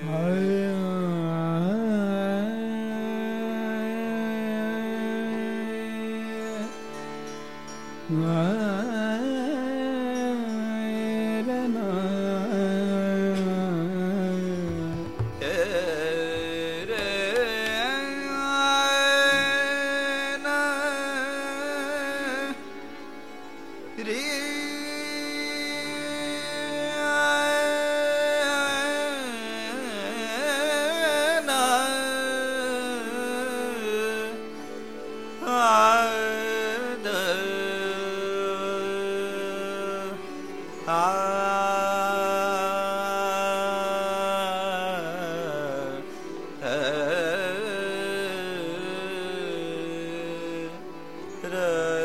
Ah ਗਰਜ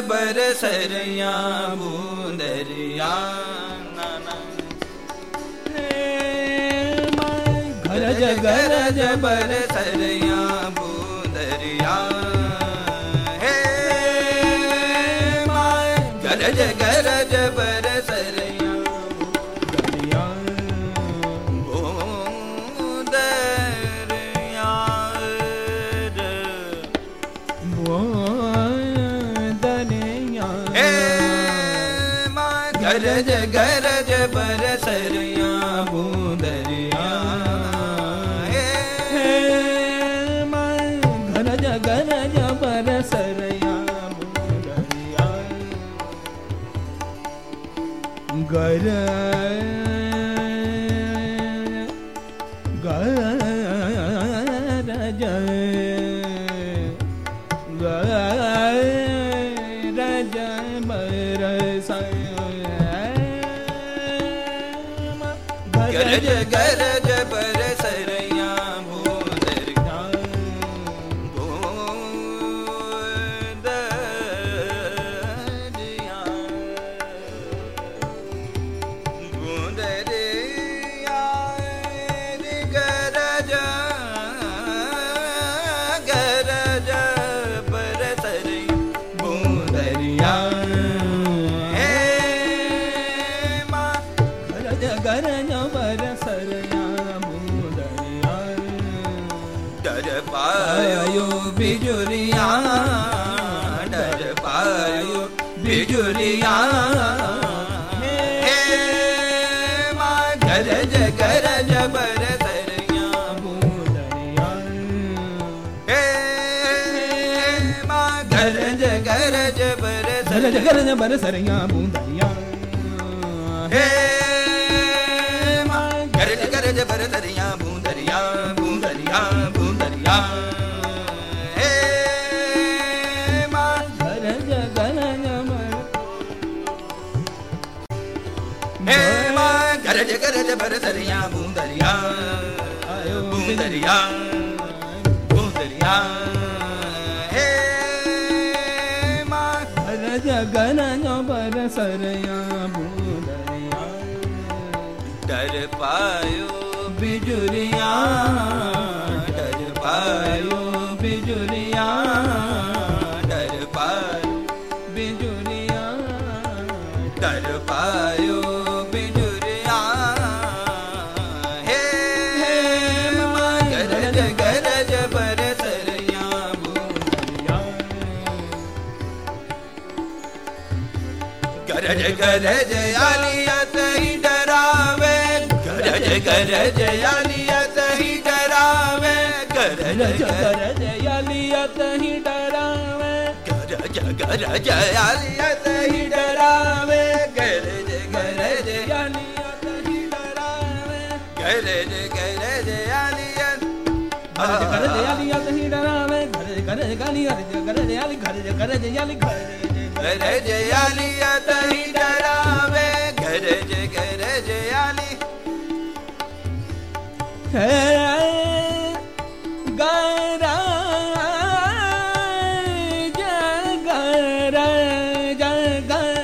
ਬਰਸਰੀਆਂ ਬੂੰਦਰੀਆਂ ਨਾਨਾ ਗਰਜ ਗਰਜ ਬਰਸਰੀਆਂ ਬੂੰਦਰੀਆਂ ਗਰਜ ਗਰਜ ਬਰਸਰੀਆਂ ਬੂੰਦਰੀਆਂ ਹੇ ਮਨ ਗਰਜ ਗਰਜ ਬਰਸਰੀਆਂ ਬੂੰਦਰੀਆਂ ਗਰਜ ਬਿਜੁਰੀਆਂ ਡਰ ਪਾਇਓ ਬਿਜੁਰੀਆਂ ਹੇ ਮਾਂ ਗਰਜ ਗਰਜ ਬਰਸਰੀਆਂ ਬੂੰਦਰੀਆਂ ਹੇ ਮਾਂ ਗਰਜ ਗਰਜ ਗਰਜ ਗਰਜ ਬਰਸਰੀਆਂ ਬੂੰਦਰੀਆਂ ਹੇ ਗਰਜ ਦਰਿਆ ਬਰਸਰੀਆਂ ਬੂੰਦਰੀਆਂ ਆਇਓ ਬੂੰਦਰੀਆਂ ਬੂੰਦਰੀਆਂ ਹੇ ਮਾਂ ਗਰਜ ਗਰਜ ਬਰਸਰੀਆਂ ਬੂੰਦਰੀਆਂ ਡਰ ਪਾਇਓ ਬਿਜੁਰੀਆਂ ਗਰਜ ਗਰਜ ਆਲੀਅਤ ਹੀ ਡਰਾਵੇ ਗਰਜ ਗਰਜ ਆਲੀਅਤ ਹੀ ਡਰਾਵੇ ਗਰਜ ਗਰਜ ਗਰਜ ਗਰਜ ਹੀ ਗਰਜ ਆਲੀਅਤ ਹੀ ਡਰਾਵੇ ਗਰਜ ਗਰਜ ਆਲੀਅਤ ਹੀ ਡਰਾਵੇ ਗਰਜ ਗਰਜ ਆਲੀਅਤ ਗਰਜ ਗਰਜ ਆਲੀਅਤ ਹੀ ਡਰਾਵੇ ਗਰਜ ਗਰਜ ਗਾਲੀ ਗਰਜ ਗਰਜ ਆਲੀ ਗਰਜ ਗਰਜ ਆਲੀ ਗਰਜ ਗਰਜ ਆਲੀਅਤ ਹੀ ਹੈ ਗਰਾ ਜਗਰ ਜਗਰ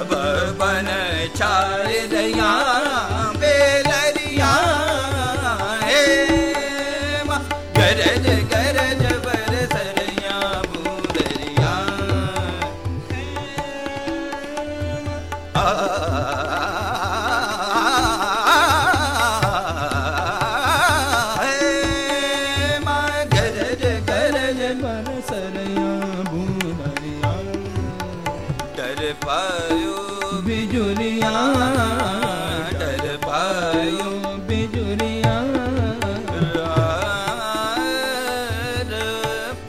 ਆਵੇ ਸਭ ਛਾਇ ਦਇਆ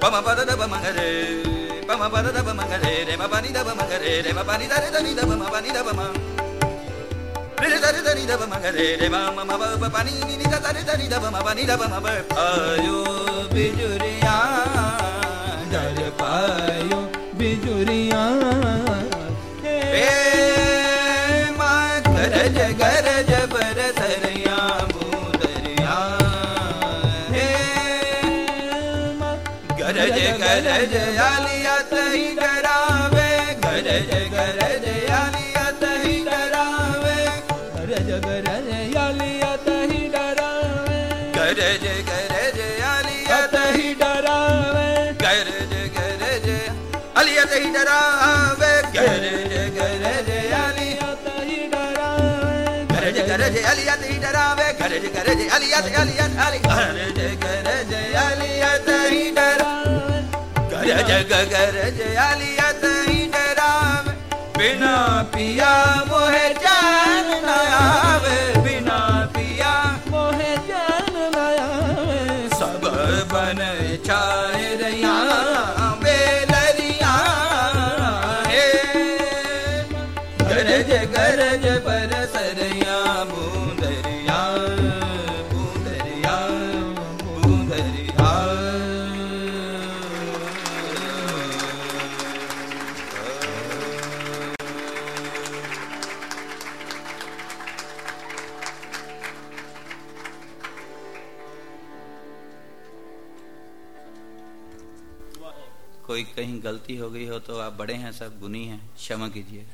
ba ma ba da da ba ma gare ba ma ba da da ba ma gare re ma ba ni da ba ma gare re ma ba ni da re da ni da ba ma ba ni da ba ma re re da re da ni da ba ma gare re ma ma ma ba ba pa ni ni ni da da re da ni da ba ma ba ni da ba ma ba ayo bijuriya dar pa ਆਇਓ ਬਿਜੁਲੀਆਂ ਗਰਜ ਗਰਜ ਆਲੀਅਤ ਹੀ ਡਰਾਵੇ ਗਰਜ ਗਰਜ ਆਲੀਅਤ ਹੀ ਡਰਾਵੇ ਗਰਜ ਗਰਜ ਯਾਲੀਆ ਤਹੀ ਡਰਾਵੇ ਗਰਜ ਗਰਜ ਆਲੀਅਤ ਤਹੀ ਡਰਾਵੇ ਗਰਜ ਗਰਜ ਆਲੀਅਤ ਹੀ ਡਰਾਵੇ ਗਰਜ ਗਰਜ ਆਲੀ ਯਾਲੀਆ ਤਹੀ ਡਰਾਵੇ ਗਰਜ ਗਰਜ ਆਲੀਅਤ ਹੀ ਡਰਾਵੇ ਗਰਜ ਗਰਜ ਆਲੀਅਤ ਆਲੀਅਤ ਆਲੀ ਗਰਜ ਗਰਜ ਆਲੀਅਤ ਹੀ ਡਰਾਵੇ ਗਰਜ ਗਰਜ ਆਲੀਅਤ ਹੀ ਡਰਾਵੇ। ਬਿਨਾ ਪਿਆ कोई कहीं गलती हो गई हो तो आप बड़े हैं सब गुनी हैं क्षमा कीजिए